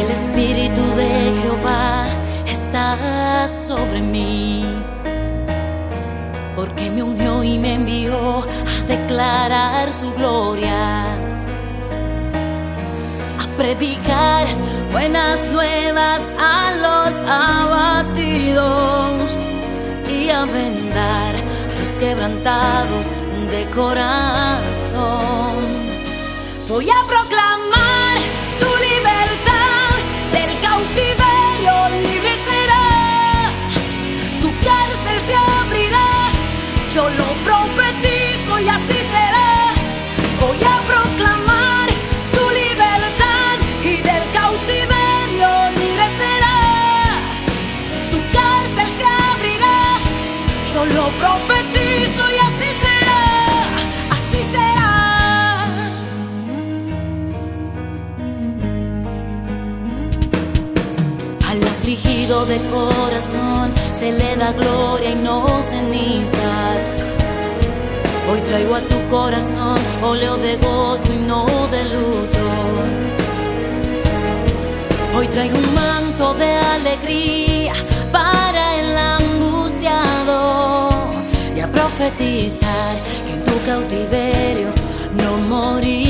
Espíritu de Jehová está sobre mí, porque me ungió y me envió a declarar su gloria, a predicar buenas nuevas a los abatidos y a vendar a los quebrantados de corazón. Voy a proclamar lo profetizo y así será. Voy a proclamar tu libertad y del cautiverio libre serás. Tu cárcel se abrirá, yo lo profetizo y así de corazón se le da gloria y no cenizas. Hoy traigo a tu corazón óleo de gozo y no de luto. Hoy traigo un manto de alegría para el angustiado y a profetizar que en tu cautiverio no morirás.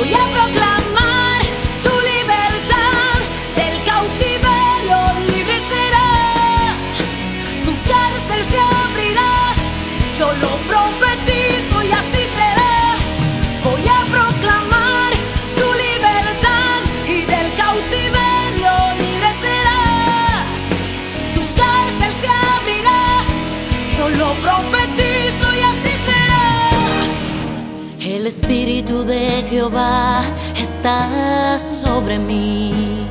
Voy a proclamar tu libertad del cautiverio, libre serás. Tu cárcel se abrirá, yo lo profetizo y así será. Voy a proclamar tu libertad y del cautiverio libre serás. Tu cárcel se abrirá, yo lo profetizo El Espíritu de Jehová está sobre mí